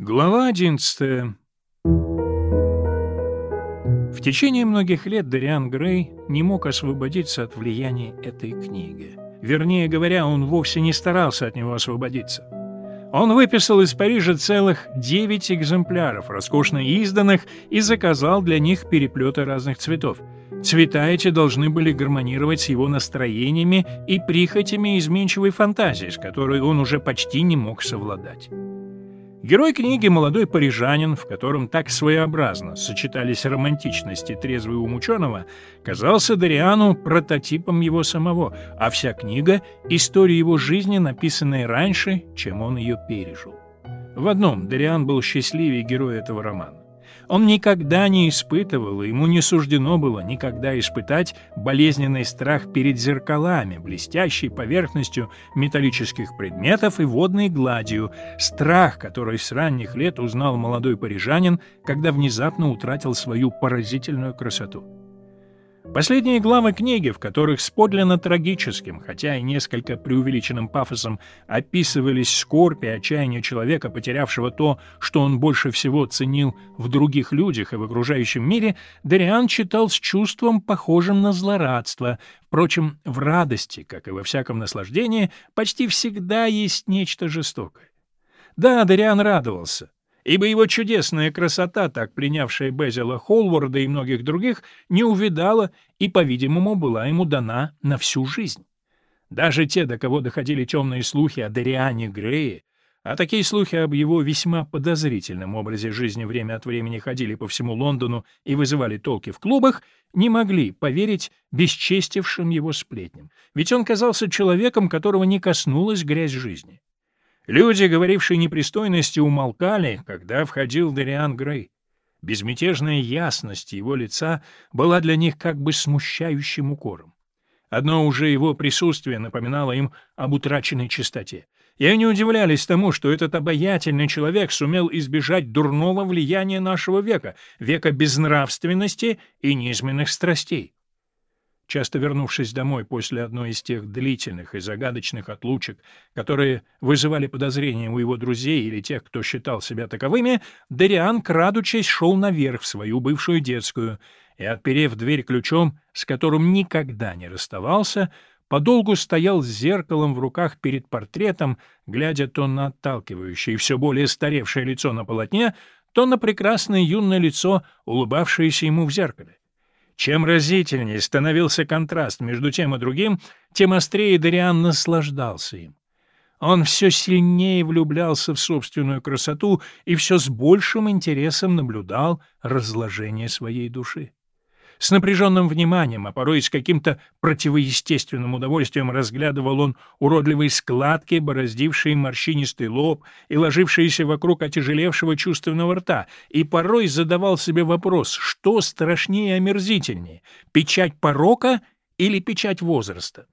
Глава 11 В течение многих лет Дариан Грей не мог освободиться от влияния этой книги. Вернее говоря, он вовсе не старался от него освободиться. Он выписал из Парижа целых девять экземпляров, роскошно изданных, и заказал для них переплеты разных цветов. Цвета эти должны были гармонировать с его настроениями и прихотями изменчивой фантазии, с которой он уже почти не мог совладать. Герой книги — молодой парижанин, в котором так своеобразно сочетались романтичность и трезвый ум ученого, казался Дариану прототипом его самого, а вся книга — история его жизни, написанная раньше, чем он ее пережил. В одном Дариан был счастливее героя этого романа. Он никогда не испытывал, ему не суждено было никогда испытать болезненный страх перед зеркалами, блестящей поверхностью металлических предметов и водной гладью, страх, который с ранних лет узнал молодой парижанин, когда внезапно утратил свою поразительную красоту. Последние главы книги, в которых с подлинно трагическим, хотя и несколько преувеличенным пафосом описывались скорбь и отчаяние человека, потерявшего то, что он больше всего ценил в других людях и в окружающем мире, Дариан читал с чувством, похожим на злорадство. Впрочем, в радости, как и во всяком наслаждении, почти всегда есть нечто жестокое. Да, Дариан радовался ибо его чудесная красота, так принявшая Безила Холварда и многих других, не увидала и, по-видимому, была ему дана на всю жизнь. Даже те, до кого доходили темные слухи о Дариане Грее, а такие слухи об его весьма подозрительном образе жизни время от времени ходили по всему Лондону и вызывали толки в клубах, не могли поверить бесчестившим его сплетням, ведь он казался человеком, которого не коснулась грязь жизни. Люди, говорившие непристойности, умолкали, когда входил Дариан Грей. Безмятежная ясность его лица была для них как бы смущающим укором. Одно уже его присутствие напоминало им об утраченной чистоте. И они удивлялись тому, что этот обаятельный человек сумел избежать дурного влияния нашего века, века безнравственности и низменных страстей. Часто вернувшись домой после одной из тех длительных и загадочных отлучек, которые вызывали подозрения у его друзей или тех, кто считал себя таковыми, Дариан, крадучись, шел наверх в свою бывшую детскую и, отперев дверь ключом, с которым никогда не расставался, подолгу стоял с зеркалом в руках перед портретом, глядя то на отталкивающее и все более старевшее лицо на полотне, то на прекрасное юное лицо, улыбавшееся ему в зеркале. Чем разительнее становился контраст между тем и другим, тем острее Дариан наслаждался им. Он все сильнее влюблялся в собственную красоту и все с большим интересом наблюдал разложение своей души. С напряженным вниманием, а порой с каким-то противоестественным удовольствием разглядывал он уродливые складки, бороздившие морщинистый лоб и ложившиеся вокруг отяжелевшего чувственного рта, и порой задавал себе вопрос, что страшнее и омерзительнее — печать порока или печать возраста.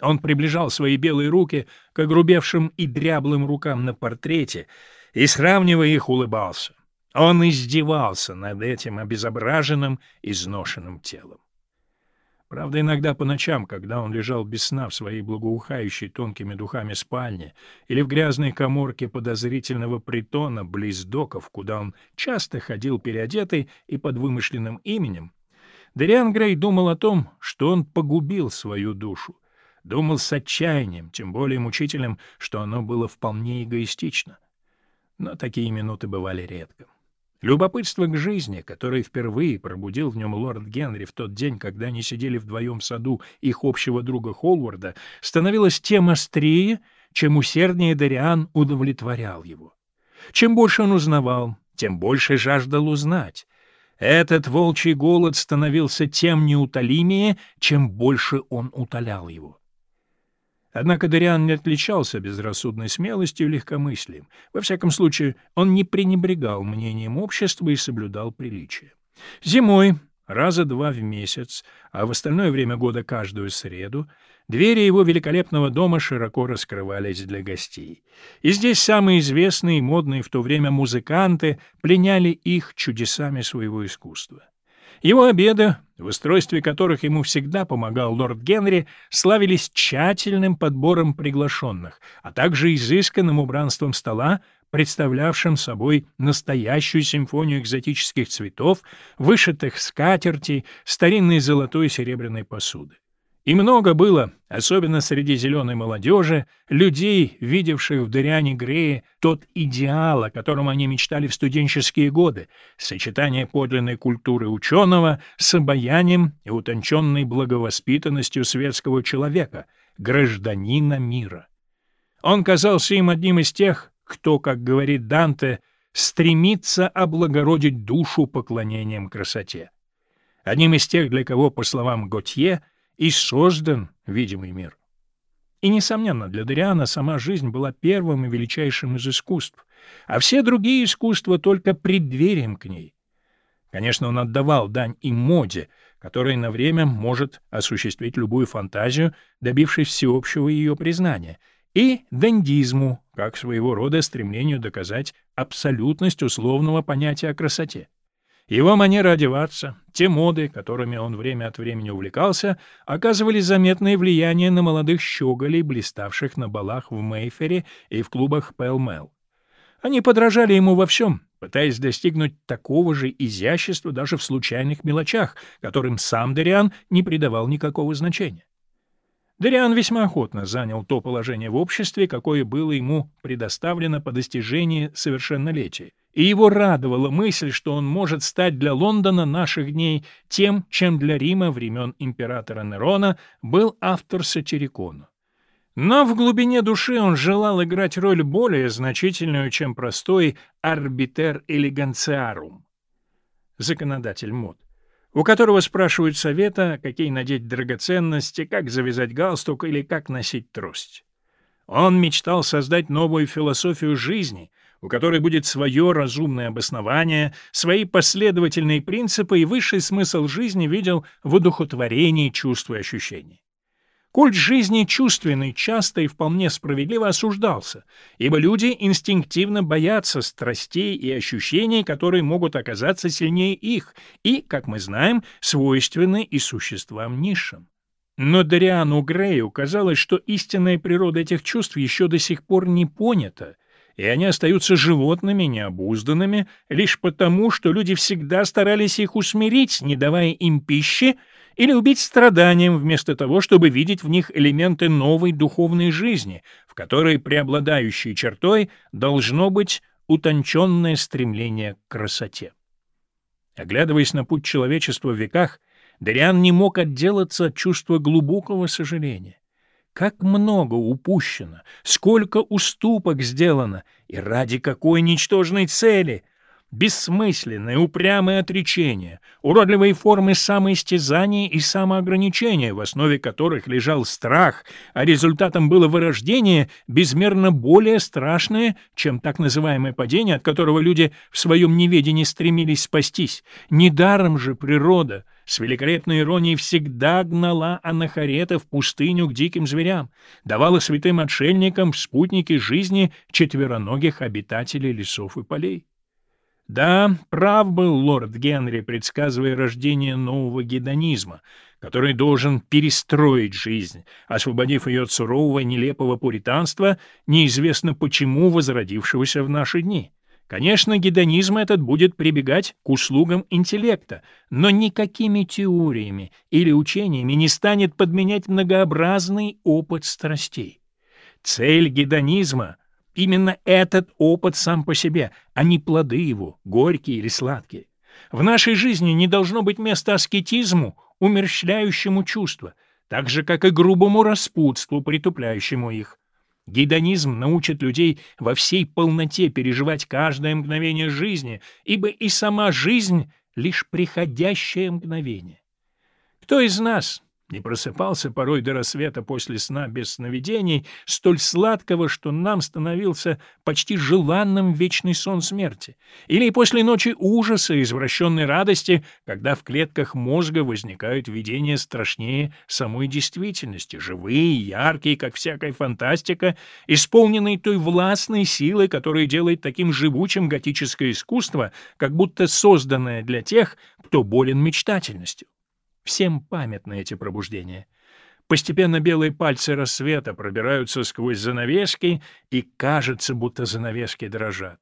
Он приближал свои белые руки к огрубевшим и дряблым рукам на портрете и, сравнивая их, улыбался. Он издевался над этим обезображенным, изношенным телом. Правда, иногда по ночам, когда он лежал без сна в своей благоухающей тонкими духами спальне или в грязной коморке подозрительного притона близ доков, куда он часто ходил переодетый и под вымышленным именем, Дериан Грей думал о том, что он погубил свою душу, думал с отчаянием, тем более мучительным, что оно было вполне эгоистично. Но такие минуты бывали редко. Любопытство к жизни, которое впервые пробудил в нем лорд Генри в тот день, когда они сидели вдвоем в саду их общего друга Холварда, становилось тем острее, чем усерднее Дариан удовлетворял его. Чем больше он узнавал, тем больше жаждал узнать. Этот волчий голод становился тем неутолимее, чем больше он утолял его. Однако Дориан не отличался безрассудной смелостью и легкомыслием. Во всяком случае, он не пренебрегал мнением общества и соблюдал приличие. Зимой, раза два в месяц, а в остальное время года каждую среду, двери его великолепного дома широко раскрывались для гостей. И здесь самые известные и модные в то время музыканты пленяли их чудесами своего искусства. Его обеды, в устройстве которых ему всегда помогал лорд Генри, славились тщательным подбором приглашенных, а также изысканным убранством стола, представлявшим собой настоящую симфонию экзотических цветов, вышитых скатертей, старинной золотой и серебряной посуды. И много было, особенно среди зеленой молодежи, людей, видевших в Дориане Грее тот идеал, о котором они мечтали в студенческие годы, сочетание подлинной культуры ученого с обаянием и утонченной благовоспитанностью светского человека, гражданина мира. Он казался им одним из тех, кто, как говорит Данте, стремится облагородить душу поклонением красоте. Одним из тех, для кого, по словам Готье, — и создан видимый мир. И, несомненно, для Дориана сама жизнь была первым и величайшим из искусств, а все другие искусства только преддверием к ней. Конечно, он отдавал дань и моде, которая на время может осуществить любую фантазию, добившись всеобщего ее признания, и дандизму, как своего рода стремлению доказать абсолютность условного понятия о красоте. Его манера одеваться, те моды, которыми он время от времени увлекался, оказывали заметное влияние на молодых щеголей, блиставших на балах в Мейфере и в клубах Пэл-Мэл. Они подражали ему во всем, пытаясь достигнуть такого же изящества даже в случайных мелочах, которым сам Дериан не придавал никакого значения. Дериан весьма охотно занял то положение в обществе, какое было ему предоставлено по достижении совершеннолетия, и его радовала мысль, что он может стать для Лондона наших дней тем, чем для Рима времен императора Нерона был автор сатирикона. Но в глубине души он желал играть роль более значительную, чем простой арбитер элегансиарум, законодатель мод у которого спрашивают совета, какие надеть драгоценности, как завязать галстук или как носить трость. Он мечтал создать новую философию жизни, у которой будет свое разумное обоснование, свои последовательные принципы и высший смысл жизни видел в удухотворении чувств и ощущений. Культ жизни чувственный часто и вполне справедливо осуждался, ибо люди инстинктивно боятся страстей и ощущений, которые могут оказаться сильнее их и, как мы знаем, свойственны и существам низшим. Но Дариану Грею казалось, что истинная природа этих чувств еще до сих пор не понята, и они остаются животными, необузданными, лишь потому, что люди всегда старались их усмирить, не давая им пищи, или убить страданием вместо того, чтобы видеть в них элементы новой духовной жизни, в которой преобладающей чертой должно быть утонченное стремление к красоте. Оглядываясь на путь человечества в веках, Дариан не мог отделаться от чувства глубокого сожаления. Как много упущено, сколько уступок сделано, и ради какой ничтожной цели — бессмысленное, упрямое отречение, уродливые формы самоистязания и самоограничения, в основе которых лежал страх, а результатом было вырождение, безмерно более страшное, чем так называемое падение, от которого люди в своем неведении стремились спастись. Недаром же природа с великолепной иронией всегда гнала анахарета в пустыню к диким зверям, давала святым отшельникам спутники жизни четвероногих обитателей лесов и полей. Да, прав был лорд Генри, предсказывая рождение нового гедонизма, который должен перестроить жизнь, освободив ее от сурового нелепого пуританства, неизвестно почему возродившегося в наши дни. Конечно, гедонизм этот будет прибегать к услугам интеллекта, но никакими теориями или учениями не станет подменять многообразный опыт страстей. Цель гедонизма — Именно этот опыт сам по себе, а не плоды его, горькие или сладкие. В нашей жизни не должно быть места аскетизму, умерщвляющему чувства, так же, как и грубому распутству, притупляющему их. Гедонизм научит людей во всей полноте переживать каждое мгновение жизни, ибо и сама жизнь — лишь приходящее мгновение. Кто из нас не просыпался порой до рассвета после сна без сновидений, столь сладкого, что нам становился почти желанным вечный сон смерти, или после ночи ужаса и извращенной радости, когда в клетках мозга возникают видения страшнее самой действительности, живые, яркие, как всякая фантастика, исполненные той властной силой, которая делает таким живучим готическое искусство, как будто созданное для тех, кто болен мечтательностью. Всем памятны эти пробуждения. Постепенно белые пальцы рассвета пробираются сквозь занавески, и кажется, будто занавески дрожат.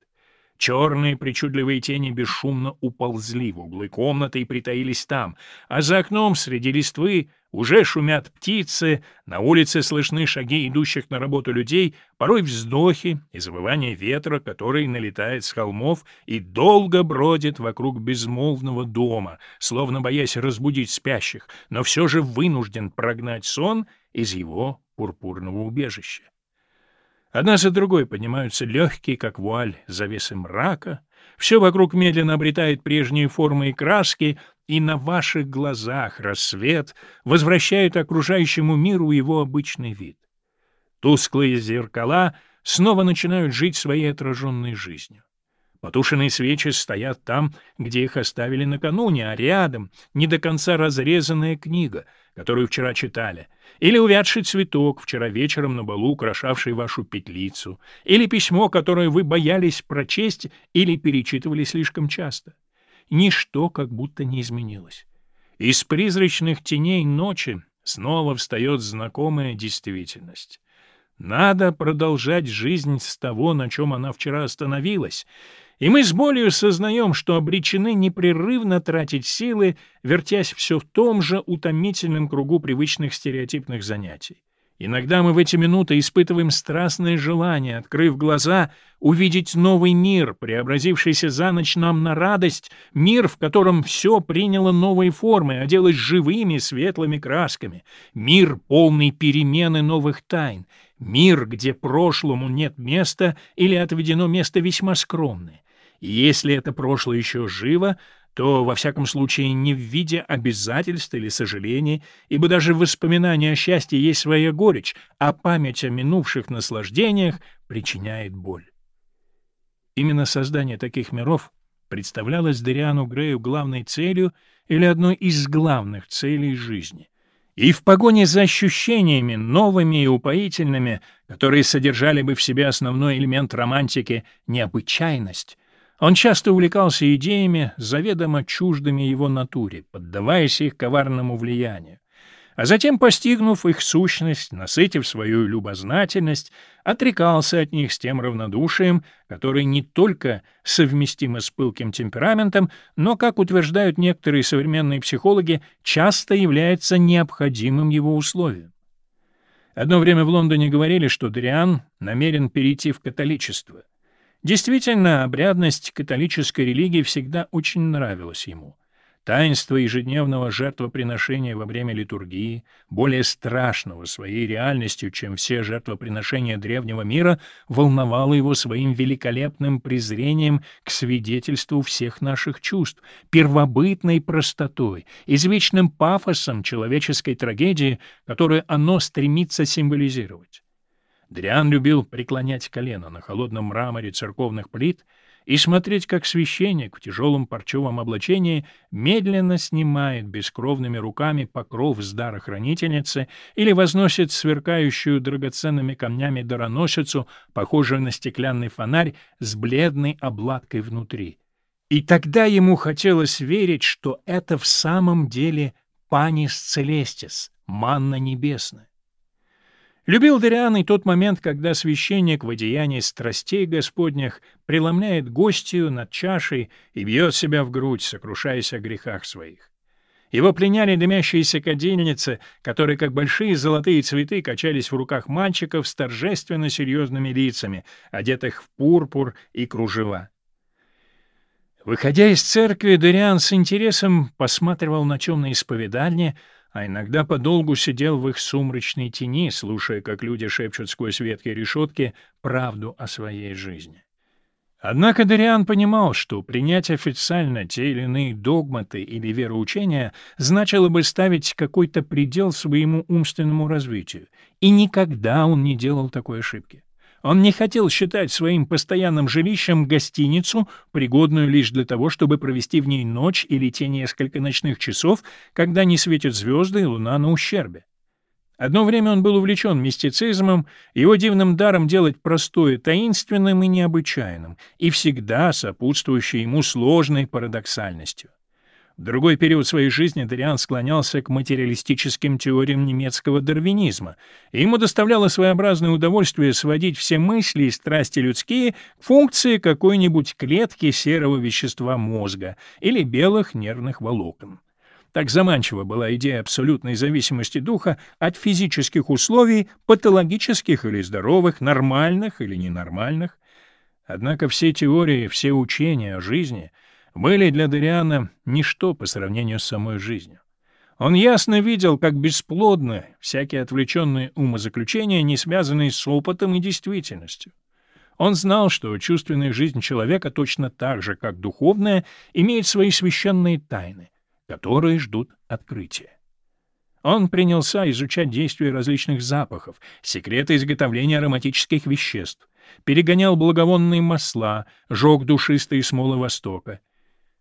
Черные причудливые тени бесшумно уползли в углы комнаты и притаились там, а за окном среди листвы уже шумят птицы, на улице слышны шаги идущих на работу людей, порой вздохи и завывание ветра, который налетает с холмов и долго бродит вокруг безмолвного дома, словно боясь разбудить спящих, но все же вынужден прогнать сон из его пурпурного убежища. Одна за другой поднимаются легкие, как вуаль, завесы мрака. Все вокруг медленно обретает прежние формы и краски, и на ваших глазах рассвет возвращает окружающему миру его обычный вид. Тусклые зеркала снова начинают жить своей отраженной жизнью. Потушенные свечи стоят там, где их оставили накануне, а рядом не до конца разрезанная книга, которую вчера читали, или увядший цветок, вчера вечером на балу украшавший вашу петлицу, или письмо, которое вы боялись прочесть или перечитывали слишком часто. Ничто как будто не изменилось. Из призрачных теней ночи снова встает знакомая действительность. Надо продолжать жизнь с того, на чем она вчера остановилась, и мы с болью сознаем, что обречены непрерывно тратить силы, вертясь все в том же утомительном кругу привычных стереотипных занятий. Иногда мы в эти минуты испытываем страстное желание, открыв глаза, увидеть новый мир, преобразившийся за ночь нам на радость, мир, в котором все приняло новые формы, оделось живыми светлыми красками, мир, полный перемены новых тайн, мир, где прошлому нет места или отведено место весьма скромное, если это прошлое еще живо, то, во всяком случае, не в виде обязательств или сожалений, ибо даже в воспоминании о счастье есть своя горечь, а память о минувших наслаждениях причиняет боль. Именно создание таких миров представлялось Дариану Грею главной целью или одной из главных целей жизни. И в погоне за ощущениями, новыми и упоительными, которые содержали бы в себе основной элемент романтики — необычайность, он часто увлекался идеями, заведомо чуждыми его натуре, поддаваясь их коварному влиянию. А затем, постигнув их сущность, насытив свою любознательность, отрекался от них с тем равнодушием, которое не только совместимо с пылким темпераментом, но, как утверждают некоторые современные психологи, часто является необходимым его условием. Одно время в Лондоне говорили, что Дриан намерен перейти в католичество — Действительно, обрядность католической религии всегда очень нравилась ему. Таинство ежедневного жертвоприношения во время литургии, более страшного своей реальностью, чем все жертвоприношения древнего мира, волновало его своим великолепным презрением к свидетельству всех наших чувств, первобытной простотой, извечным пафосом человеческой трагедии, которую оно стремится символизировать. Дриан любил преклонять колено на холодном мраморе церковных плит и смотреть, как священник в тяжелом парчевом облачении медленно снимает бескровными руками покров с дара хранительницы или возносит сверкающую драгоценными камнями дароносицу, похожую на стеклянный фонарь с бледной обладкой внутри. И тогда ему хотелось верить, что это в самом деле панис целестис, манна небесная. Любил Дариан и тот момент, когда священник в одеянии страстей Господних преломляет гостью над чашей и бьет себя в грудь, сокрушаясь о грехах своих. Его пленяли дымящиеся кадильницы, которые, как большие золотые цветы, качались в руках мальчиков с торжественно серьезными лицами, одетых в пурпур и кружева. Выходя из церкви, Дариан с интересом посматривал на темные исповедальни, а иногда подолгу сидел в их сумрачной тени, слушая, как люди шепчут сквозь ветки решетки правду о своей жизни. Однако Дариан понимал, что принять официально те или иные догматы или вероучения значило бы ставить какой-то предел своему умственному развитию, и никогда он не делал такой ошибки. Он не хотел считать своим постоянным жилищем гостиницу, пригодную лишь для того, чтобы провести в ней ночь или те несколько ночных часов, когда не светят звезды и луна на ущербе. Одно время он был увлечен мистицизмом, его дивным даром делать простое таинственным и необычайным, и всегда сопутствующей ему сложной парадоксальностью. В другой период своей жизни Дориан склонялся к материалистическим теориям немецкого дарвинизма, и ему доставляло своеобразное удовольствие сводить все мысли и страсти людские к функции какой-нибудь клетки серого вещества мозга или белых нервных волокон. Так заманчива была идея абсолютной зависимости духа от физических условий, патологических или здоровых, нормальных или ненормальных. Однако все теории, все учения о жизни — были для Дориана ничто по сравнению с самой жизнью. Он ясно видел, как бесплодны всякие отвлеченные умозаключения, не связанные с опытом и действительностью. Он знал, что чувственная жизнь человека точно так же, как духовная, имеет свои священные тайны, которые ждут открытия. Он принялся изучать действия различных запахов, секреты изготовления ароматических веществ, перегонял благовонные масла, жег душистые смолы Востока,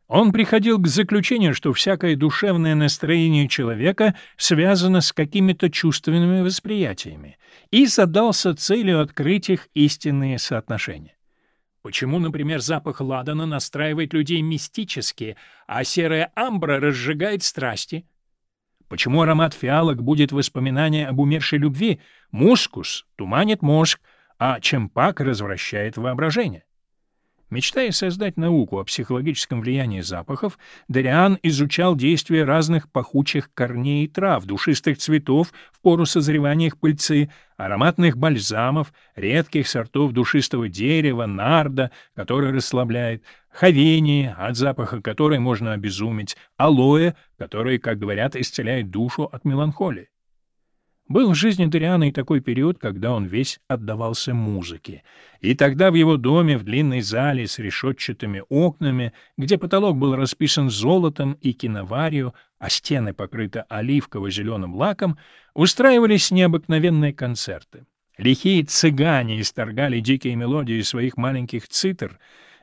он приходил к заключению, что всякое душевное настроение человека связано с какими-то чувственными восприятиями, и задался целью открыть их истинные соотношения. Почему, например, запах ладана настраивает людей мистически, а серая амбра разжигает страсти? Почему аромат фиалок будет воспоминание об умершей любви, мускус туманит мозг, а чемпак развращает воображение? Мечтая создать науку о психологическом влиянии запахов, Дориан изучал действия разных пахучих корней и трав, душистых цветов в пору созревания их пыльцы, ароматных бальзамов, редких сортов душистого дерева, нарда, который расслабляет, хавении, от запаха которой можно обезуметь, алоэ, который, как говорят, исцеляет душу от меланхолии. Был в жизни Дориана и такой период, когда он весь отдавался музыке. И тогда в его доме, в длинной зале с решетчатыми окнами, где потолок был расписан золотом и киноварью, а стены покрыты оливково-зеленым лаком, устраивались необыкновенные концерты. Лихие цыгане исторгали дикие мелодии своих маленьких цитр,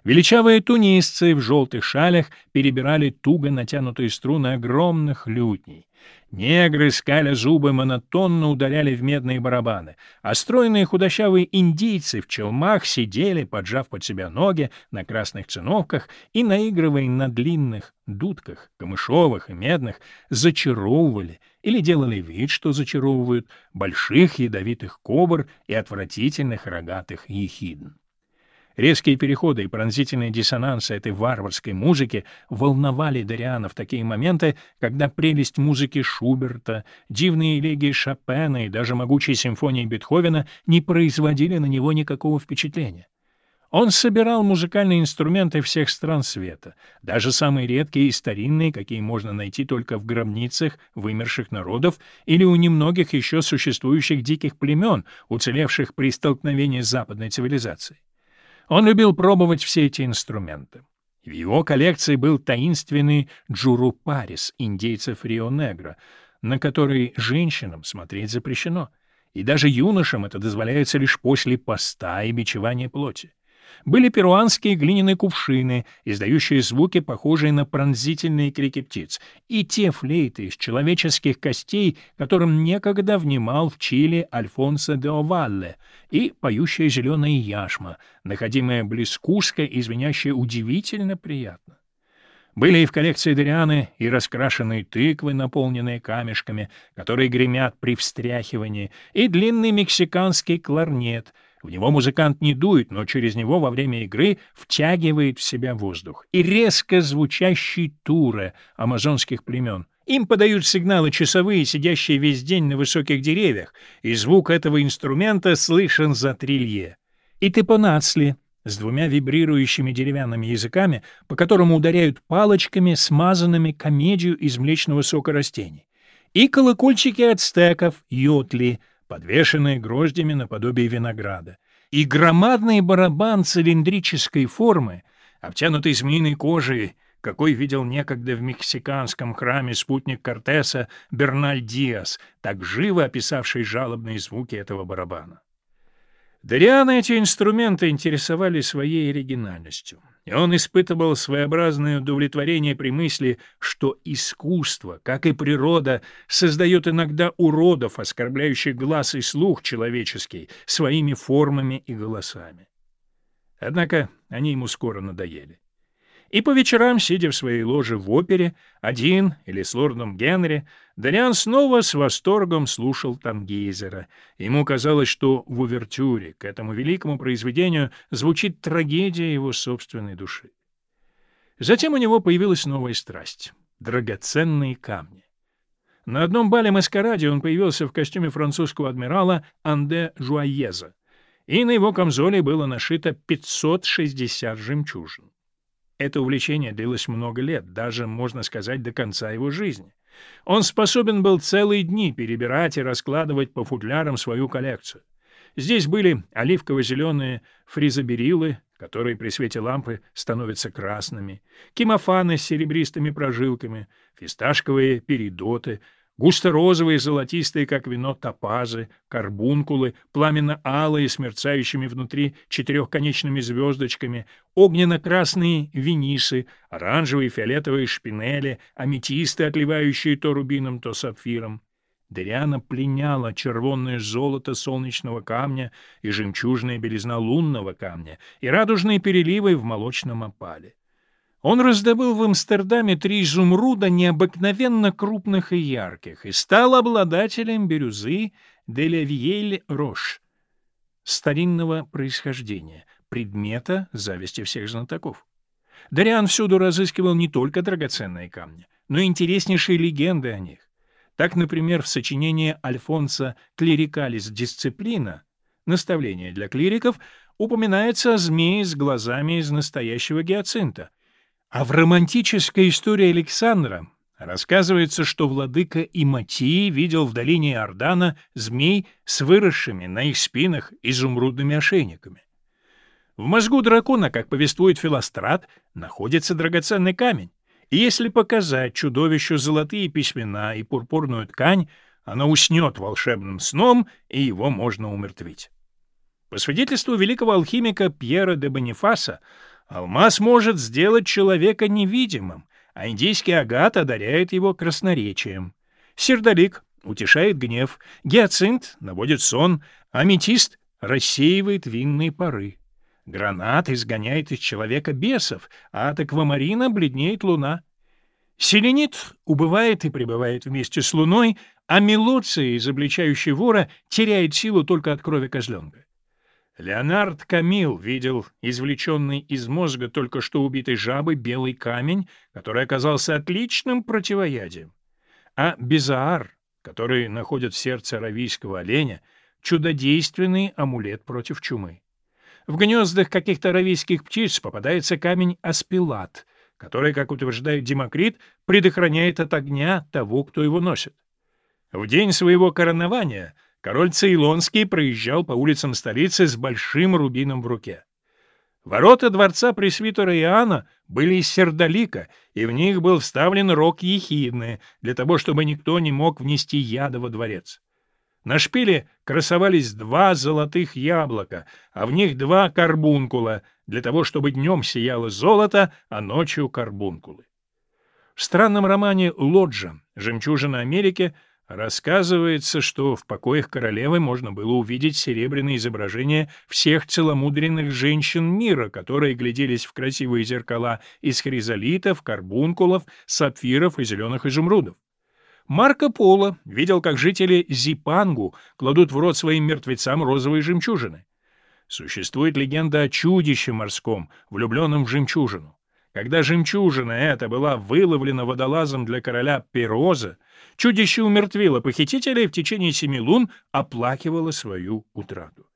величавые тунисцы в желтых шалях перебирали туго натянутые струны огромных лютней. Негры, скаля зубы, монотонно ударяли в медные барабаны, а стройные худощавые индийцы в челмах сидели, поджав под себя ноги на красных циновках и, наигрывая на длинных дудках, камышовых и медных, зачаровывали или делали вид, что зачаровывают больших ядовитых кобр и отвратительных рогатых ехидн. Резкие переходы и пронзительные диссонансы этой варварской музыки волновали Дориана в такие моменты, когда прелесть музыки Шуберта, дивные элегии Шопена и даже могучие симфонии Бетховена не производили на него никакого впечатления. Он собирал музыкальные инструменты всех стран света, даже самые редкие и старинные, какие можно найти только в гробницах вымерших народов или у немногих еще существующих диких племен, уцелевших при столкновении с западной цивилизацией. Он любил пробовать все эти инструменты. В его коллекции был таинственный джурупарис индейцев Рио-Негро, на который женщинам смотреть запрещено, и даже юношам это дозволяется лишь после поста и бичевания плоти были перуанские глиняные кувшины, издающие звуки, похожие на пронзительные крики птиц, и те флейты из человеческих костей, которым некогда внимал в Чили Альфонсо де Овалле, и поющая зеленая яшма, находимая близ Куска и звенящая удивительно приятно. Были и в коллекции Дорианы и раскрашенные тыквы, наполненные камешками, которые гремят при встряхивании, и длинный мексиканский кларнет — в него музыкант не дует, но через него во время игры втягивает в себя воздух. И резко звучащий тура амазонских племен. Им подают сигналы часовые, сидящие весь день на высоких деревьях, и звук этого инструмента слышен за трилье. И тепонацли с двумя вибрирующими деревянными языками, по которым ударяют палочками, смазанными комедию из млечного сока растений. И колокольчики ацтеков, йотли — подвешенные гроздями наподобие винограда, и громадный барабан цилиндрической формы, обтянутый змеиной кожей, какой видел некогда в мексиканском храме спутник Кортеса Берналь Диас, так живо описавший жалобные звуки этого барабана. Дориана эти инструменты интересовали своей оригинальностью и он испытывал своеобразное удовлетворение при мысли, что искусство, как и природа, создает иногда уродов, оскорбляющих глаз и слух человеческий, своими формами и голосами. Однако они ему скоро надоели. И по вечерам, сидя в своей ложе в опере, один или с лордом Генри, Дариан снова с восторгом слушал Тангейзера. Ему казалось, что в увертюре к этому великому произведению звучит трагедия его собственной души. Затем у него появилась новая страсть — драгоценные камни. На одном бале-маскараде он появился в костюме французского адмирала Анде Жуаеза, и на его камзоле было нашито 560 жемчужин. Это увлечение длилось много лет, даже, можно сказать, до конца его жизни. Он способен был целые дни перебирать и раскладывать по футлярам свою коллекцию. Здесь были оливково-зеленые фризоберилы, которые при свете лампы становятся красными, кимофаны с серебристыми прожилками, фисташковые перидоты — Густо-розовые, золотистые, как вино, топазы, карбункулы, пламенно-алые, с мерцающими внутри четырехконечными звездочками, огненно-красные винисы, оранжевые фиолетовые шпинели, аметисты, отливающие то рубином, то сапфиром. Дариана пленяла червонное золото солнечного камня и жемчужная белизна лунного камня и радужные переливы в молочном опале. Он раздобыл в Амстердаме три изумруда необыкновенно крупных и ярких и стал обладателем бирюзы Делевьель Рош, старинного происхождения, предмета зависти всех знатоков. Дариан всюду разыскивал не только драгоценные камни, но и интереснейшие легенды о них. Так, например, в сочинении Альфонса «Клерикалис дисциплина» наставление для клириков упоминается о змее с глазами из настоящего гиацинта — а в романтической истории Александра рассказывается, что владыка Иматии видел в долине Иордана змей с выросшими на их спинах изумрудными ошейниками. В мозгу дракона, как повествует Филострат, находится драгоценный камень, и если показать чудовищу золотые письмена и пурпурную ткань, оно уснет волшебным сном, и его можно умертвить. По свидетельству великого алхимика Пьера де Бонифаса, Алмаз может сделать человека невидимым, а индийский агат одаряет его красноречием. Сердолик утешает гнев, гиацинт наводит сон, аметист рассеивает винные пары. Гранат изгоняет из человека бесов, а от аквамарина бледнеет луна. Селенит убывает и пребывает вместе с луной, а мелоция, изобличающая вора, теряет силу только от крови козленка. Леонард Камил видел извлеченный из мозга только что убитой жабы белый камень, который оказался отличным противоядием. А Безаар, который находит в сердце аравийского оленя, чудодейственный амулет против чумы. В гнездах каких-то аравийских птиц попадается камень аспилат, который, как утверждает Демокрит, предохраняет от огня того, кто его носит. В день своего коронования — Король Цейлонский проезжал по улицам столицы с большим рубином в руке. Ворота дворца пресвитера Иоанна были из сердолика, и в них был вставлен рог ехидны, для того, чтобы никто не мог внести яда во дворец. На шпиле красовались два золотых яблока, а в них два карбункула, для того, чтобы днем сияло золото, а ночью карбункулы. В странном романе «Лоджа. Жемчужина Америки» Рассказывается, что в покоях королевы можно было увидеть серебряные изображения всех целомудренных женщин мира, которые гляделись в красивые зеркала из хризолитов, карбункулов, сапфиров и зеленых изумрудов. Марко Поло видел, как жители Зипангу кладут в рот своим мертвецам розовые жемчужины. Существует легенда о чудище морском, влюбленном в жемчужину. Когда жемчужина эта была выловлена водолазом для короля Пероза, чудище умертвило похитителя и в течение семи лун оплакивало свою утрату.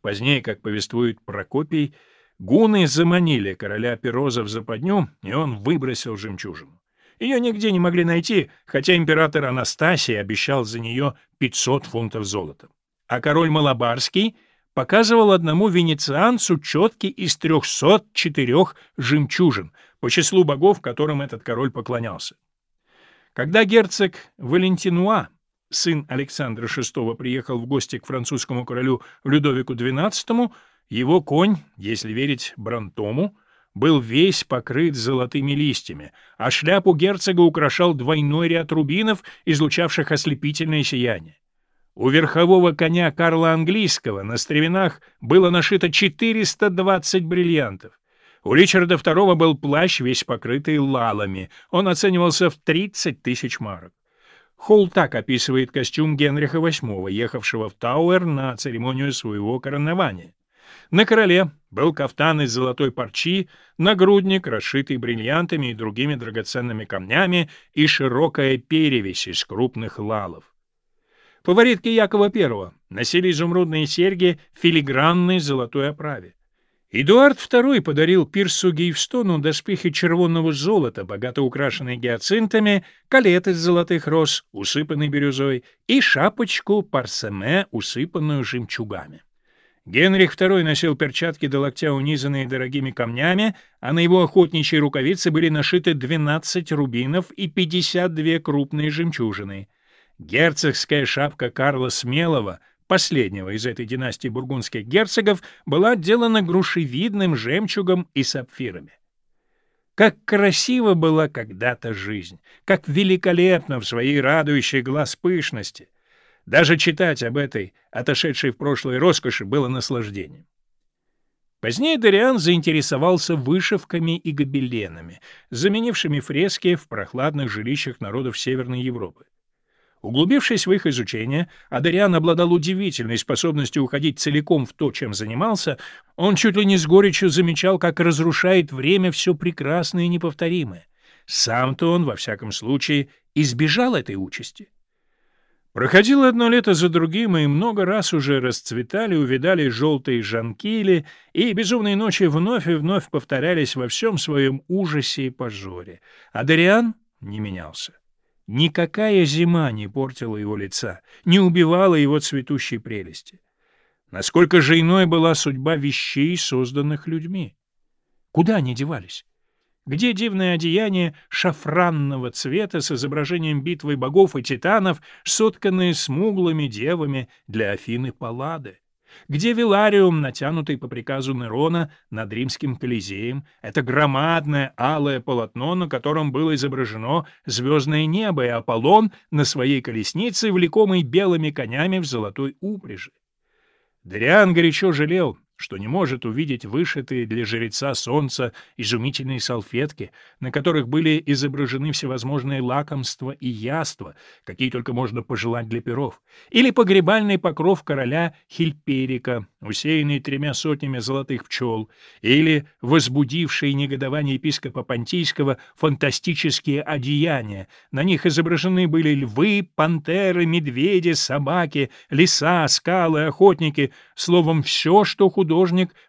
Позднее, как повествует Прокопий, гуны заманили короля Пероза в западню, и он выбросил жемчужину. Ее нигде не могли найти, хотя император Анастасий обещал за нее 500 фунтов золота. А король Малабарский — показывал одному венецианцу четки из 304 жемчужин, по числу богов, которым этот король поклонялся. Когда герцог Валентинуа, сын Александра VI, приехал в гости к французскому королю Людовику XII, его конь, если верить Брантому, был весь покрыт золотыми листьями, а шляпу герцога украшал двойной ряд рубинов, излучавших ослепительное сияние. У верхового коня Карла Английского на стременах было нашито 420 бриллиантов. У Ричарда II был плащ, весь покрытый лалами. Он оценивался в 30 тысяч марок. Холл так описывает костюм Генриха VIII, ехавшего в Тауэр на церемонию своего коронования. На короле был кафтан из золотой парчи, нагрудник, расшитый бриллиантами и другими драгоценными камнями, и широкая перевесь из крупных лалов. Фаворитки Якова I носили изумрудные серьги в филигранной золотой оправе. Эдуард II подарил Пирсу Гейвстону доспехи червонного золота, богато украшенные гиацинтами, калет из золотых роз, усыпанный бирюзой, и шапочку парсеме, усыпанную жемчугами. Генрих II носил перчатки до локтя, унизанные дорогими камнями, а на его охотничьей рукавице были нашиты 12 рубинов и 52 крупные жемчужины. Герцогская шапка Карла Смелого — последнего из этой династии бургундских герцогов, была отделана грушевидным жемчугом и сапфирами. Как красиво была когда-то жизнь, как великолепно в своей радующей глаз пышности. Даже читать об этой, отошедшей в прошлое роскоши, было наслаждением. Позднее Дориан заинтересовался вышивками и гобеленами, заменившими фрески в прохладных жилищах народов Северной Европы. Углубившись в их изучение, Адариан обладал удивительной способностью уходить целиком в то, чем занимался, он чуть ли не с горечью замечал, как разрушает время все прекрасное и неповторимое. Сам-то он, во всяком случае, избежал этой участи. Проходило одно лето за другим, и много раз уже расцветали, увидали желтые жанкили, и безумные ночи вновь и вновь повторялись во всем своем ужасе и пожоре. А Дариан не менялся. Никакая зима не портила его лица, не убивала его цветущей прелести. Насколько же иной была судьба вещей, созданных людьми? Куда они девались? Где дивное одеяние шафранного цвета с изображением битвы богов и титанов, сотканные смуглыми девами для Афины Паллады? Где Вилариум, натянутый по приказу Нерона над римским Колизеем, это громадное алое полотно, на котором было изображено звездное небо и Аполлон на своей колеснице, влекомой белыми конями в золотой упряжи. Дриан горячо жалел, что не может увидеть вышитые для жреца солнца изумительные салфетки, на которых были изображены всевозможные лакомства и яства, какие только можно пожелать для перов, или погребальный покров короля Хильперика, усеянный тремя сотнями золотых пчел, или возбудившие негодование епископа Понтийского фантастические одеяния. На них изображены были львы, пантеры, медведи, собаки, леса, скалы, охотники, словом, все, что художник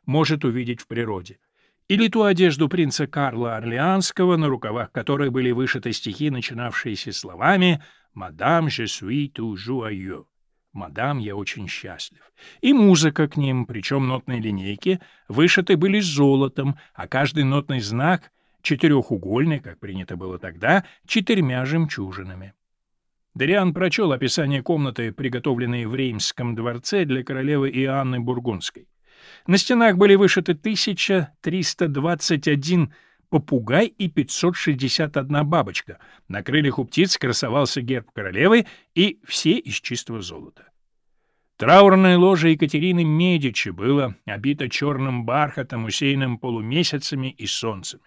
может увидеть в природе. Или ту одежду принца Карла Орлеанского, на рукавах которой были вышиты стихи, начинавшиеся словами «Мадам, je suis toujours joyeux». «Мадам, я очень счастлив». И музыка к ним, причем нотные линейки, вышиты были золотом, а каждый нотный знак — четырехугольный, как принято было тогда, четырьмя жемчужинами. Дариан прочел описание комнаты, приготовленной в Реймском дворце для королевы Иоанны Бургундской. На стенах были вышиты 1321 попугай и 561 бабочка. На крыльях у птиц красовался герб королевы, и все из чистого золота. Траурное ложе Екатерины Медичи было обито черным бархатом, усеянным полумесяцами и солнцами.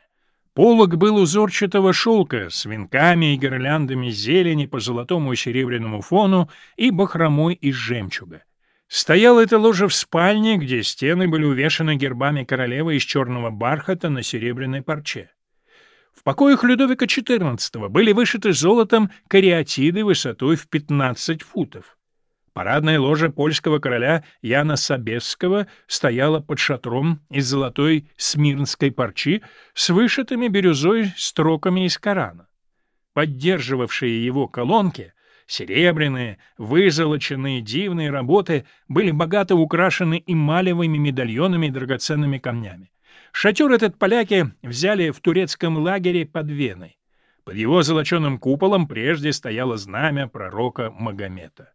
Полог был узорчатого шелка с венками и гирляндами зелени по золотому и серебряному фону и бахромой из жемчуга. Стояло это ложе в спальне, где стены были увешаны гербами королевы из черного бархата на серебряной парче. В покоях Людовика XIV были вышиты золотом кариатиды высотой в 15 футов. Парадная ложа польского короля Яна Собесского стояла под шатром из золотой смирнской парчи с вышитыми бирюзой строками из Корана. Поддерживавшие его колонки Серебряные, вызолоченные, дивные работы были богато украшены эмалевыми медальонами и драгоценными камнями. Шатер этот поляки взяли в турецком лагере под Веной. Под его золоченым куполом прежде стояло знамя пророка Магомета.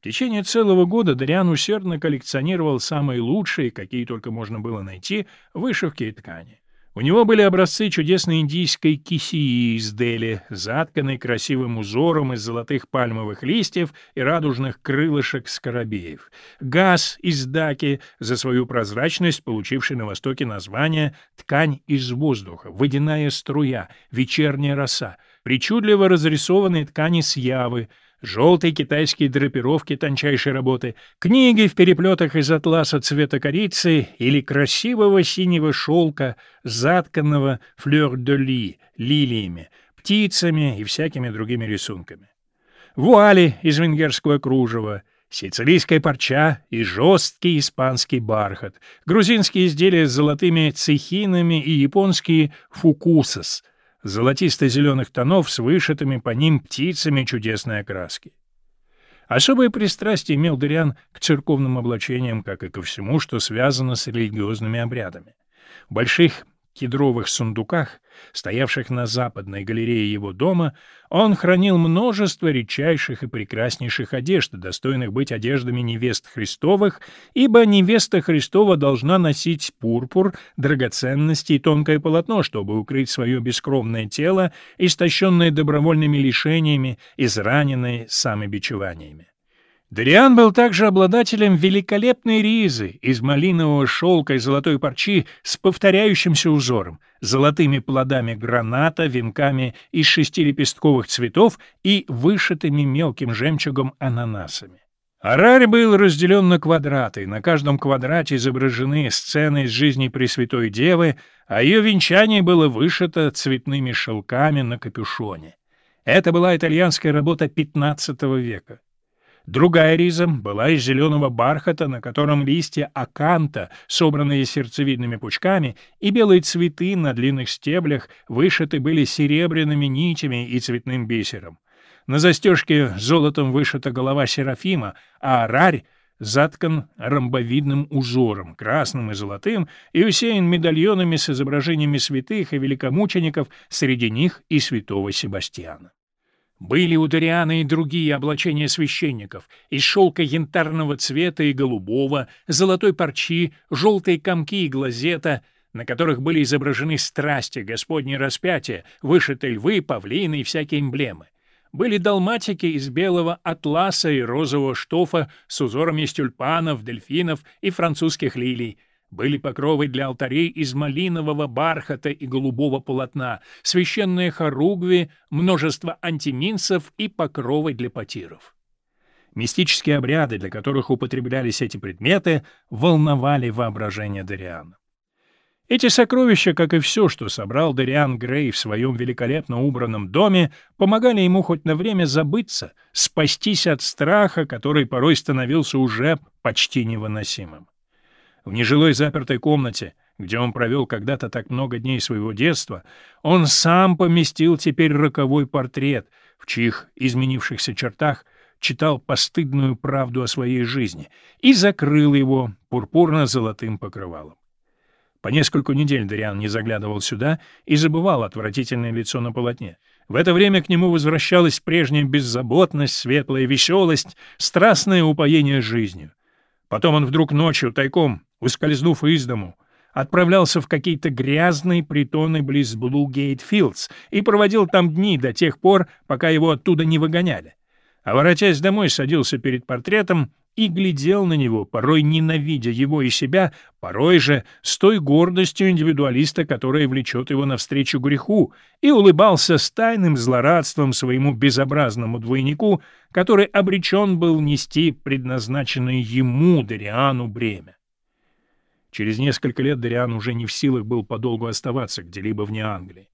В течение целого года Дариан усердно коллекционировал самые лучшие, какие только можно было найти, вышивки и ткани. У него были образцы чудесной индийской кисии из Дели, затканной красивым узором из золотых пальмовых листьев и радужных крылышек скоробеев. Газ из Даки, за свою прозрачность, получивший на Востоке название «ткань из воздуха», «водяная струя», «вечерняя роса», причудливо разрисованные ткани с Явы — желтые китайские драпировки тончайшей работы, книги в переплетах из атласа цвета корицы или красивого синего шелка, затканного флёр-де-ли, лилиями, птицами и всякими другими рисунками. Вуали из венгерского кружева, сицилийская парча и жесткий испанский бархат, грузинские изделия с золотыми цехинами и японские фукусас — золотисто-зеленых тонов с вышитыми по ним птицами чудесной окраски. Особое пристрастие имел Дориан к церковным облачениям, как и ко всему, что связано с религиозными обрядами. В больших кедровых сундуках, стоявших на западной галерее его дома, он хранил множество редчайших и прекраснейших одежд, достойных быть одеждами невест Христовых, ибо невеста Христова должна носить пурпур, драгоценности и тонкое полотно, чтобы укрыть свое бескровное тело, истощенное добровольными лишениями, израненное самобичеваниями. Дориан был также обладателем великолепной ризы из малинового шелка и золотой парчи с повторяющимся узором, золотыми плодами граната, венками из шести лепестковых цветов и вышитыми мелким жемчугом ананасами. Арарь был разделен на квадраты, на каждом квадрате изображены сцены из жизни Пресвятой Девы, а ее венчание было вышито цветными шелками на капюшоне. Это была итальянская работа XV века. Другая риза была из зеленого бархата, на котором листья аканта, собранные сердцевидными пучками, и белые цветы на длинных стеблях вышиты были серебряными нитями и цветным бисером. На застежке золотом вышита голова Серафима, а рарь заткан ромбовидным узором, красным и золотым, и усеян медальонами с изображениями святых и великомучеников, среди них и святого Себастьяна. Были у Дориана и другие облачения священников из шелка янтарного цвета и голубого, золотой парчи, желтые комки и глазета, на которых были изображены страсти, Господне распятия, вышиты львы, павлины и всякие эмблемы. Были далматики из белого атласа и розового штофа с узорами из тюльпанов, дельфинов и французских лилий — были покровы для алтарей из малинового бархата и голубого полотна, священные хоругви, множество антиминцев и покровы для потиров. Мистические обряды, для которых употреблялись эти предметы, волновали воображение Дориана. Эти сокровища, как и все, что собрал Дориан Грей в своем великолепно убранном доме, помогали ему хоть на время забыться, спастись от страха, который порой становился уже почти невыносимым. В нежилой запертой комнате, где он провел когда-то так много дней своего детства, он сам поместил теперь роковой портрет, в чьих изменившихся чертах читал постыдную правду о своей жизни, и закрыл его пурпурно-золотым покрывалом. По несколько недель Дориан не заглядывал сюда и забывал отвратительное лицо на полотне. В это время к нему возвращалась прежняя беззаботность, светлая веселость, страстное упоение жизнью. Потом он вдруг ночью тайком ускользнув из дому, отправлялся в какие-то грязные притоны близ Блугейт Филдс и проводил там дни до тех пор, пока его оттуда не выгоняли. А воротясь домой, садился перед портретом и глядел на него, порой ненавидя его и себя, порой же с той гордостью индивидуалиста, которая влечет его навстречу греху, и улыбался с тайным злорадством своему безобразному двойнику, который обречен был нести предназначенное ему, Дориану, бремя. Через несколько лет Дориан уже не в силах был подолгу оставаться где-либо вне Англии.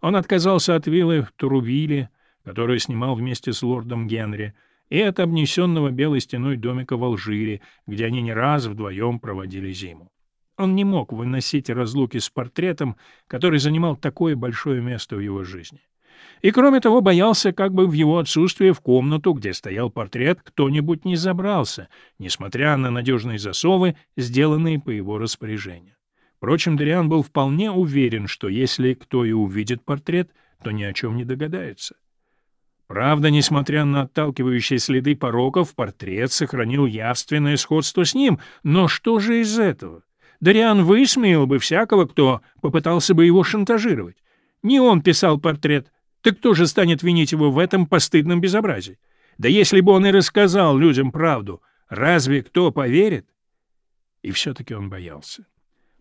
Он отказался от виллы в Турувиле, которую снимал вместе с лордом Генри, и от обнесенного белой стеной домика в Алжире, где они не раз вдвоем проводили зиму. Он не мог выносить разлуки с портретом, который занимал такое большое место в его жизни. И, кроме того, боялся, как бы в его отсутствие в комнату, где стоял портрет, кто-нибудь не забрался, несмотря на надежные засовы, сделанные по его распоряжению. Впрочем, Дориан был вполне уверен, что если кто и увидит портрет, то ни о чем не догадается. Правда, несмотря на отталкивающие следы пороков, портрет сохранил явственное сходство с ним, но что же из этого? Дариан высмеял бы всякого, кто попытался бы его шантажировать. Не он писал портрет, так кто же станет винить его в этом постыдном безобразии? Да если бы он и рассказал людям правду, разве кто поверит? И все-таки он боялся.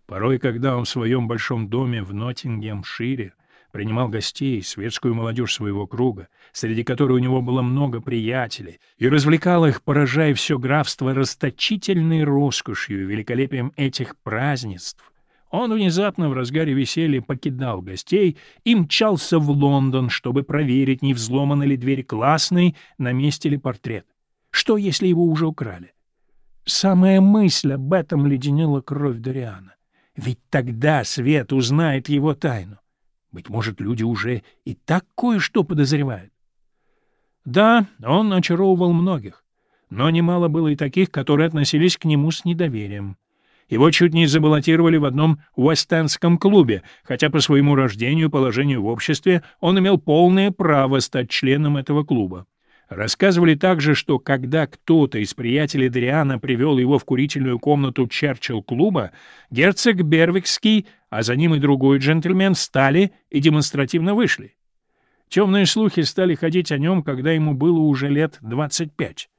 Порой, когда он в своем большом доме в Ноттингемшире принимал гостей, светскую молодежь своего круга, среди которой у него было много приятелей, и развлекал их, поражая все графство расточительной роскошью и великолепием этих празднеств, он внезапно в разгаре веселья покидал гостей и мчался в Лондон, чтобы проверить, не взломана ли дверь классной, на месте ли портрет. Что, если его уже украли? Самая мысль об этом леденила кровь Дориана. Ведь тогда Свет узнает его тайну. Быть может, люди уже и так кое-что подозревают. Да, он очаровывал многих, но немало было и таких, которые относились к нему с недоверием. Его чуть не забаллотировали в одном уэстенском клубе, хотя по своему рождению и положению в обществе он имел полное право стать членом этого клуба. Рассказывали также, что когда кто-то из приятелей Дриана привел его в курительную комнату Черчилл-клуба, герцог Бервикский, а за ним и другой джентльмен, встали и демонстративно вышли. Темные слухи стали ходить о нем, когда ему было уже лет 25.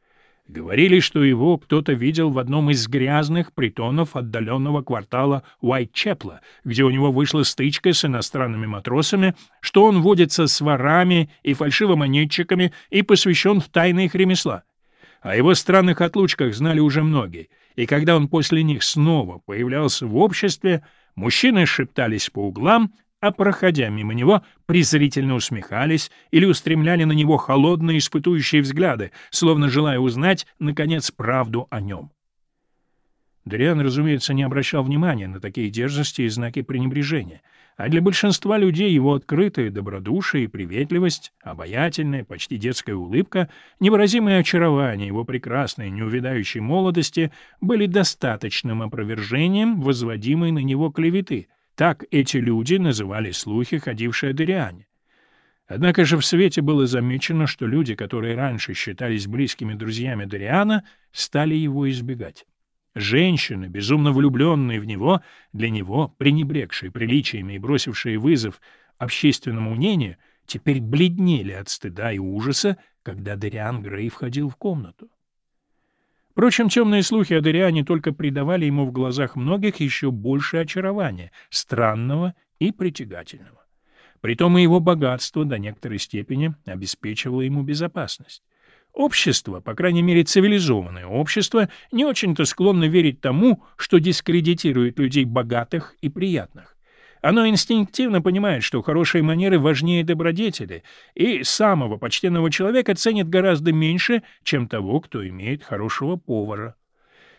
Говорили, что его кто-то видел в одном из грязных притонов отдаленного квартала Уайтчепла, где у него вышла стычка с иностранными матросами, что он водится с ворами и фальшивомонетчиками и посвящен в тайны их ремесла. О его странных отлучках знали уже многие, и когда он после них снова появлялся в обществе, мужчины шептались по углам, а, проходя мимо него, презрительно усмехались или устремляли на него холодные испытующие взгляды, словно желая узнать, наконец, правду о нем. Дриан, разумеется, не обращал внимания на такие дерзости и знаки пренебрежения, а для большинства людей его открытое добродушие и приветливость, обаятельная, почти детская улыбка, невыразимое очарование его прекрасной, неувядающей молодости были достаточным опровержением возводимой на него клеветы — так эти люди называли слухи, ходившие о Дориане. Однако же в свете было замечено, что люди, которые раньше считались близкими друзьями Дориана, стали его избегать. Женщины, безумно влюбленные в него, для него, пренебрегшие приличиями и бросившие вызов общественному мнению, теперь бледнели от стыда и ужаса, когда Дориан Грей входил в комнату. Впрочем, темные слухи о Дориане только придавали ему в глазах многих еще больше очарования, странного и притягательного. Притом и его богатство до некоторой степени обеспечивало ему безопасность. Общество, по крайней мере цивилизованное общество, не очень-то склонно верить тому, что дискредитирует людей богатых и приятных. Оно инстинктивно понимает, что хорошие манеры важнее добродетели, и самого почтенного человека ценит гораздо меньше, чем того, кто имеет хорошего повара.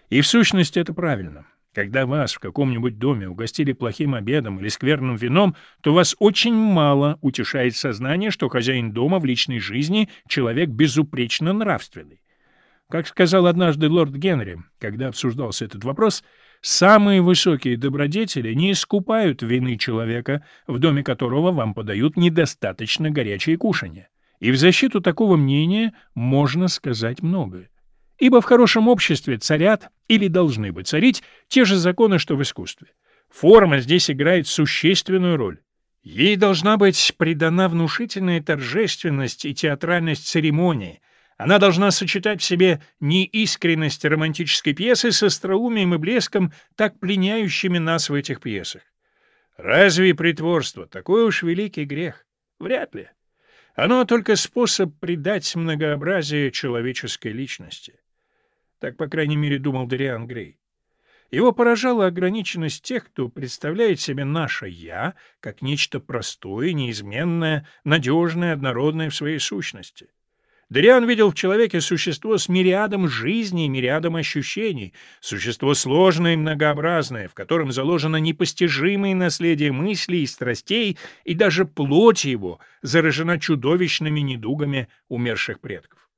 И в сущности это правильно. Когда вас в каком-нибудь доме угостили плохим обедом или скверным вином, то вас очень мало утешает сознание, что хозяин дома в личной жизни человек безупречно нравственный. Как сказал однажды лорд Генри, когда обсуждался этот вопрос — Самые высокие добродетели не искупают вины человека, в доме которого вам подают недостаточно горячие кушанья. И в защиту такого мнения можно сказать многое. Ибо в хорошем обществе царят или должны бы царить те же законы, что в искусстве. Форма здесь играет существенную роль. Ей должна быть придана внушительная торжественность и театральность церемонии, она должна сочетать в себе неискренность романтической пьесы с остроумием и блеском, так пленяющими нас в этих пьесах. Разве притворство — такой уж великий грех? Вряд ли. Оно только способ придать многообразие человеческой личности. Так, по крайней мере, думал Дариан Грей. Его поражала ограниченность тех, кто представляет себе наше «я» как нечто простое, неизменное, надежное, однородное в своей сущности. Дариан видел в человеке существо с мириадом жизней мириадом ощущений, существо сложное и многообразное, в котором заложено непостижимое наследие мыслей и страстей, и даже плоть его заражена чудовищными недугами умерших предков.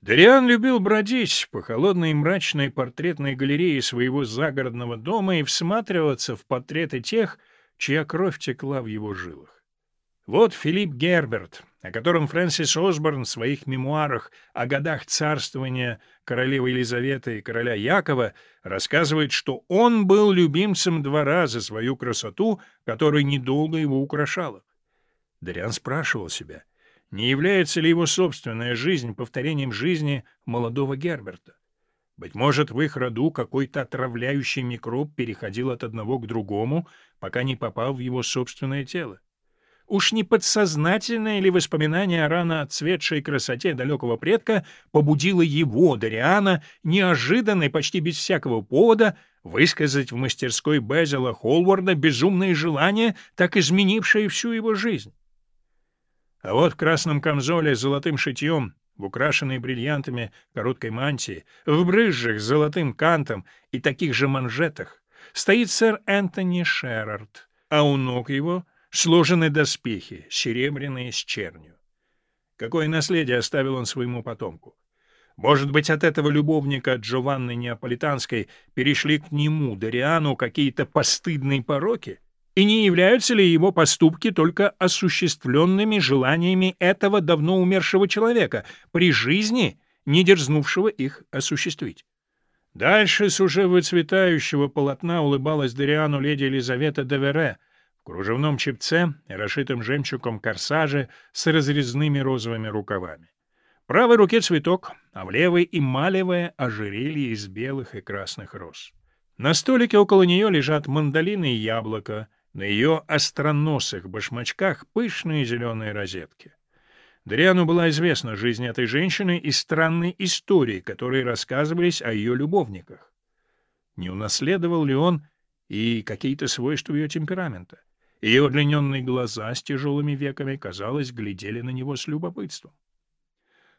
Дариан любил бродить по холодной и мрачной портретной галерее своего загородного дома и всматриваться в портреты тех, чья кровь текла в его жилах. Вот Филипп Герберт, о котором Фрэнсис Осборн в своих мемуарах о годах царствования королевы Елизаветы и короля Якова рассказывает, что он был любимцем двора за свою красоту, которая недолго его украшала. Дариан спрашивал себя, не является ли его собственная жизнь повторением жизни молодого Герберта. Быть может, в их роду какой-то отравляющий микроб переходил от одного к другому, пока не попал в его собственное тело. Уж не подсознательное ли воспоминание о рано отцветшей красоте далекого предка побудило его, Дариана, неожиданно и почти без всякого повода высказать в мастерской Безила Холварда безумное желание, так изменившее всю его жизнь? А вот в красном камзоле с золотым шитьем, в украшенной бриллиантами короткой мантии, в брызжах с золотым кантом и таких же манжетах стоит сэр Энтони Шерард, а у ног его — сложены доспехи, серебряные с чернью. Какое наследие оставил он своему потомку? Может быть, от этого любовника Джованны Неаполитанской перешли к нему, Дариану, какие-то постыдные пороки? И не являются ли его поступки только осуществленными желаниями этого давно умершего человека, при жизни не дерзнувшего их осуществить? Дальше с уже выцветающего полотна улыбалась Дариану леди Елизавета Девере, кружевном чепце расшитом жемчугом корсаже с разрезными розовыми рукавами. В правой руке цветок, а в левой эмалевое ожерелье из белых и красных роз. На столике около нее лежат мандолины и яблоко, на ее остроносых башмачках пышные зеленые розетки. Дриану была известна жизнь этой женщины и странные истории, которые рассказывались о ее любовниках. Не унаследовал ли он и какие-то свойства ее темперамента? Ее удлиненные глаза с тяжелыми веками, казалось, глядели на него с любопытством.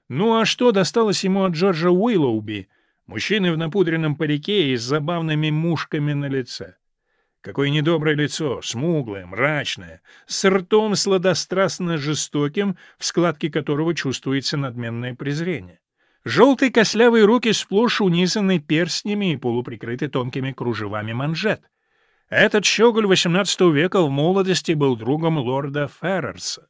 Ну а что досталось ему от Джорджа Уиллоуби, мужчины в напудренном парике и с забавными мушками на лице? Какое недоброе лицо, смуглое, мрачное, с ртом сладострастно жестоким, в складке которого чувствуется надменное презрение. Желтые костлявые руки сплошь унизаны перстнями и полуприкрыты тонкими кружевами манжет — этот щеголь XVIII века в молодости был другом лорда Феррерса.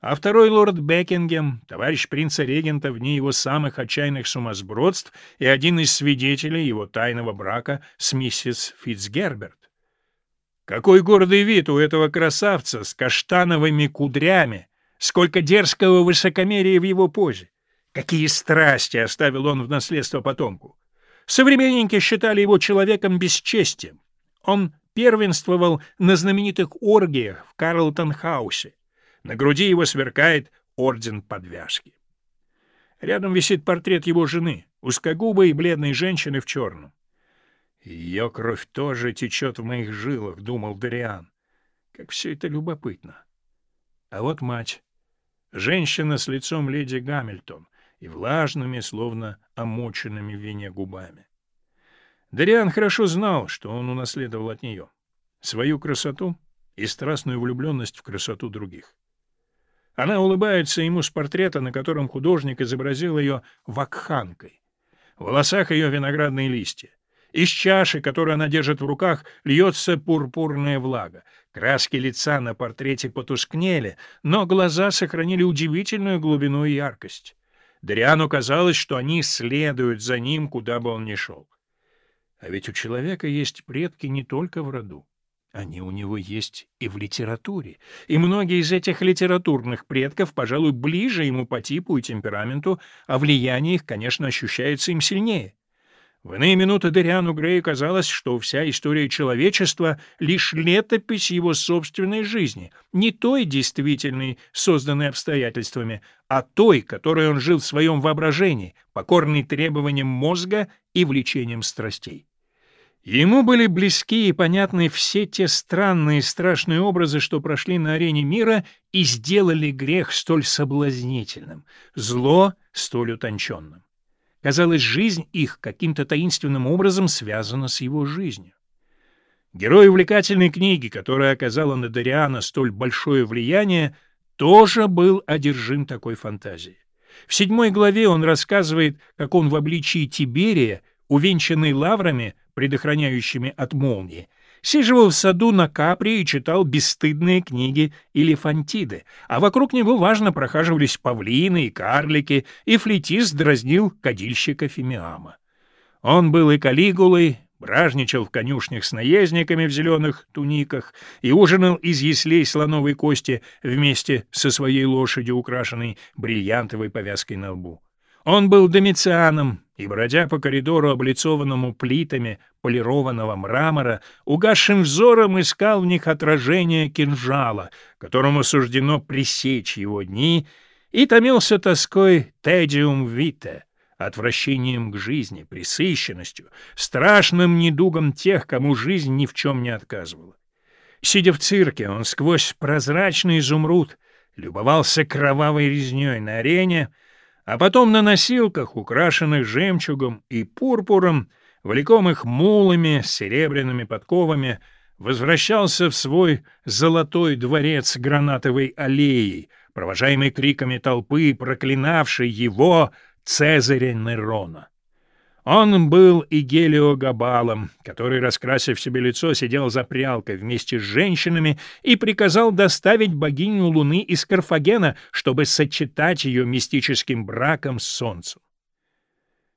А второй лорд Бекингем, товарищ принца-регента в дни его самых отчаянных сумасбродств и один из свидетелей его тайного брака с миссис Фитцгерберт. Какой гордый вид у этого красавца с каштановыми кудрями! Сколько дерзкого высокомерия в его позе! Какие страсти оставил он в наследство потомку! Современники считали его человеком бесчестием. Он первенствовал на знаменитых оргиях в Карлтон-хаусе. На груди его сверкает орден подвязки. Рядом висит портрет его жены, узкогубой и бледной женщины в черном. «Ее кровь тоже течет в моих жилах», — думал Дариан. «Как все это любопытно». А вот мать. Женщина с лицом леди Гамильтон и влажными, словно омоченными в вине губами. Дариан хорошо знал, что он унаследовал от нее. Свою красоту и страстную влюбленность в красоту других. Она улыбается ему с портрета, на котором художник изобразил ее вакханкой. В волосах ее виноградные листья. Из чаши, которую она держит в руках, льется пурпурная влага. Краски лица на портрете потускнели, но глаза сохранили удивительную глубину и яркость. Дариану казалось, что они следуют за ним, куда бы он ни шел. А ведь у человека есть предки не только в роду. Они у него есть и в литературе. И многие из этих литературных предков, пожалуй, ближе ему по типу и темпераменту, а влияние их, конечно, ощущается им сильнее. В иные минуты Дериану Грею казалось, что вся история человечества — лишь летопись его собственной жизни, не той действительной, созданной обстоятельствами, а той, которой он жил в своем воображении, покорный требованиям мозга и влечением страстей. Ему были близки и понятны все те странные и страшные образы, что прошли на арене мира и сделали грех столь соблазнительным, зло столь утонченным. Казалось, жизнь их каким-то таинственным образом связана с его жизнью. Герой увлекательной книги, которая оказала на Дориана столь большое влияние, тоже был одержим такой фантазией. В седьмой главе он рассказывает, как он в обличии Тиберия, увенчанный лаврами, предохраняющими от молнии, сиживал в саду на капре и читал бесстыдные книги или фантиды, а вокруг него важно прохаживались павлины и карлики, и флейтист дразнил кадильщика Фимиама. Он был и калигулой, бражничал в конюшнях с наездниками в зеленых туниках и ужинал из яслей слоновой кости вместе со своей лошадью, украшенной бриллиантовой повязкой на лбу. Он был домицианом, и, бродя по коридору, облицованному плитами полированного мрамора, угасшим взором искал в них отражение кинжала, которому суждено пресечь его дни, и томился тоской «тедиум вите», отвращением к жизни, пресыщенностью, страшным недугом тех, кому жизнь ни в чем не отказывала. Сидя в цирке, он сквозь прозрачный изумруд любовался кровавой резней на арене, а потом на носилках, украшенных жемчугом и пурпуром, влекомых мулами с серебряными подковами, возвращался в свой золотой дворец гранатовой аллеей, провожаемый криками толпы, проклинавшей его, Цезаря Нерона. Он был и Гелиогабалом, который, раскрасив себе лицо, сидел за прялкой вместе с женщинами и приказал доставить богиню Луны из Карфагена, чтобы сочетать ее мистическим браком с Солнцем.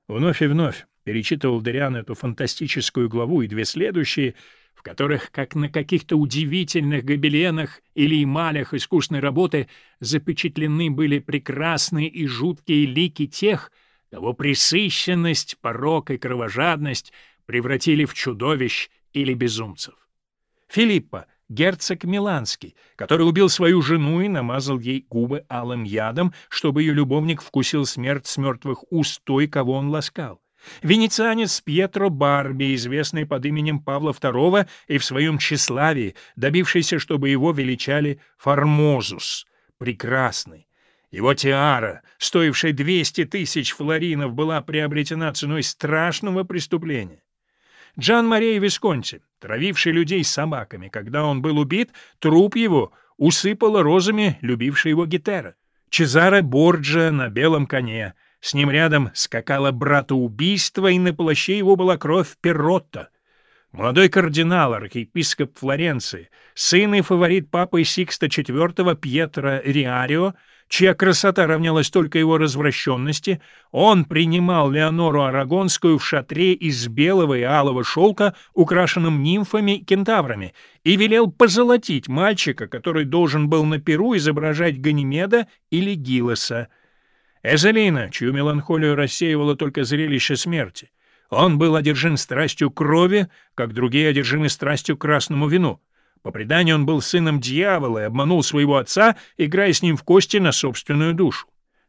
Вновь и вновь перечитывал Дериан эту фантастическую главу и две следующие, в которых, как на каких-то удивительных гобеленах или эмалях искусной работы, запечатлены были прекрасные и жуткие лики тех, кого присыщенность, порок и кровожадность превратили в чудовищ или безумцев. Филиппа, герцог Миланский, который убил свою жену и намазал ей губы алым ядом, чтобы ее любовник вкусил смерть с мертвых уст той, кого он ласкал. Венецианец Пьетро Барби, известный под именем Павла II и в своем тщеславии, добившийся, чтобы его величали Формозус, прекрасный, его тиара, стоившая 200 тысяч флоринов, была приобретена ценой страшного преступления. Джан Мария Висконти, травивший людей собаками, когда он был убит, труп его усыпала розами любившая его Гетера. Чезаре Борджа на белом коне. С ним рядом скакала братоубийство, и на плаще его была кровь Перотта. Молодой кардинал, архиепископ Флоренции, сын и фаворит папы Сикста IV Пьетро Риарио — чья красота равнялась только его развращенности, он принимал Леонору Арагонскую в шатре из белого и алого шелка, украшенном нимфами кентаврами, и велел позолотить мальчика, который должен был на пиру изображать Ганимеда или Гиласа. Эзелина, чью меланхолию рассеивало только зрелище смерти. Он был одержим страстью крови, как другие одержимы страстью красному вину — по преданию, он был сыном дьявола и обманул своего отца, играя с ним в кости на собственную душу.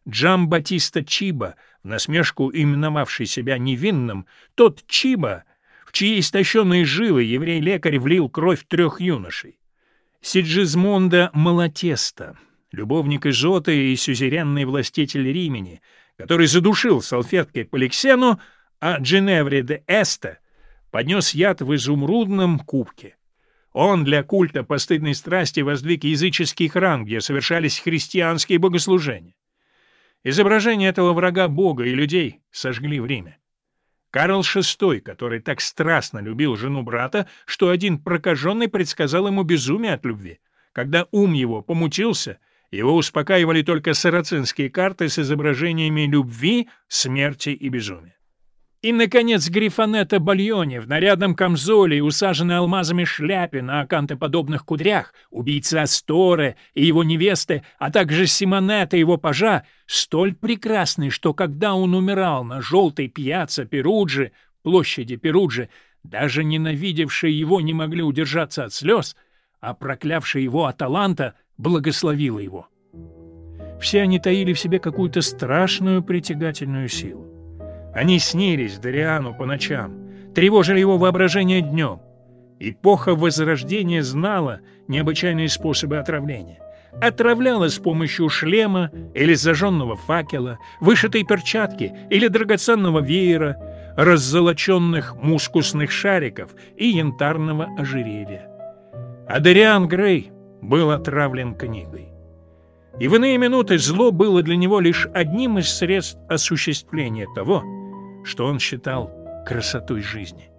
Джам Батиста Чиба, насмешку именовавший себя невинным, тот Чиба, в чьи истощенные жилы еврей-лекарь влил кровь трех юношей. Сиджизмонда Малатеста, любовник Изоты и сюзеренный властитель Римени, который задушил салфеткой Поликсену, а Джиневре де Эста поднес яд в изумрудном кубке. Он для культа постыдной страсти воздвиг языческий храм, где совершались христианские богослужения. Изображение этого врага Бога и людей сожгли в Риме. Карл VI, который так страстно любил жену брата, что один прокаженный предсказал ему безумие от любви. Когда ум его помутился, его успокаивали только сарацинские карты с изображениями любви, смерти и безумия. И, наконец, Грифонета Бальони в нарядном камзоле и усаженной алмазами шляпе на акантоподобных кудрях, убийца Асторе и его невесты, а также Симонета и его пажа, столь прекрасный, что когда он умирал на желтой пьяце Перуджи, площади Перуджи, даже ненавидевшие его не могли удержаться от слез, а проклявшая его Аталанта благословила его. Все они таили в себе какую-то страшную притягательную силу. Они снились Дариану по ночам, тревожили его воображение днем. Эпоха Возрождения знала необычайные способы отравления. Отравляла с помощью шлема или зажженного факела, вышитой перчатки или драгоценного веера, раззолоченных мускусных шариков и янтарного ожерелья. А Дариан Грей был отравлен книгой. И в иные минуты зло было для него лишь одним из средств осуществления того, что он считал красотой жизни.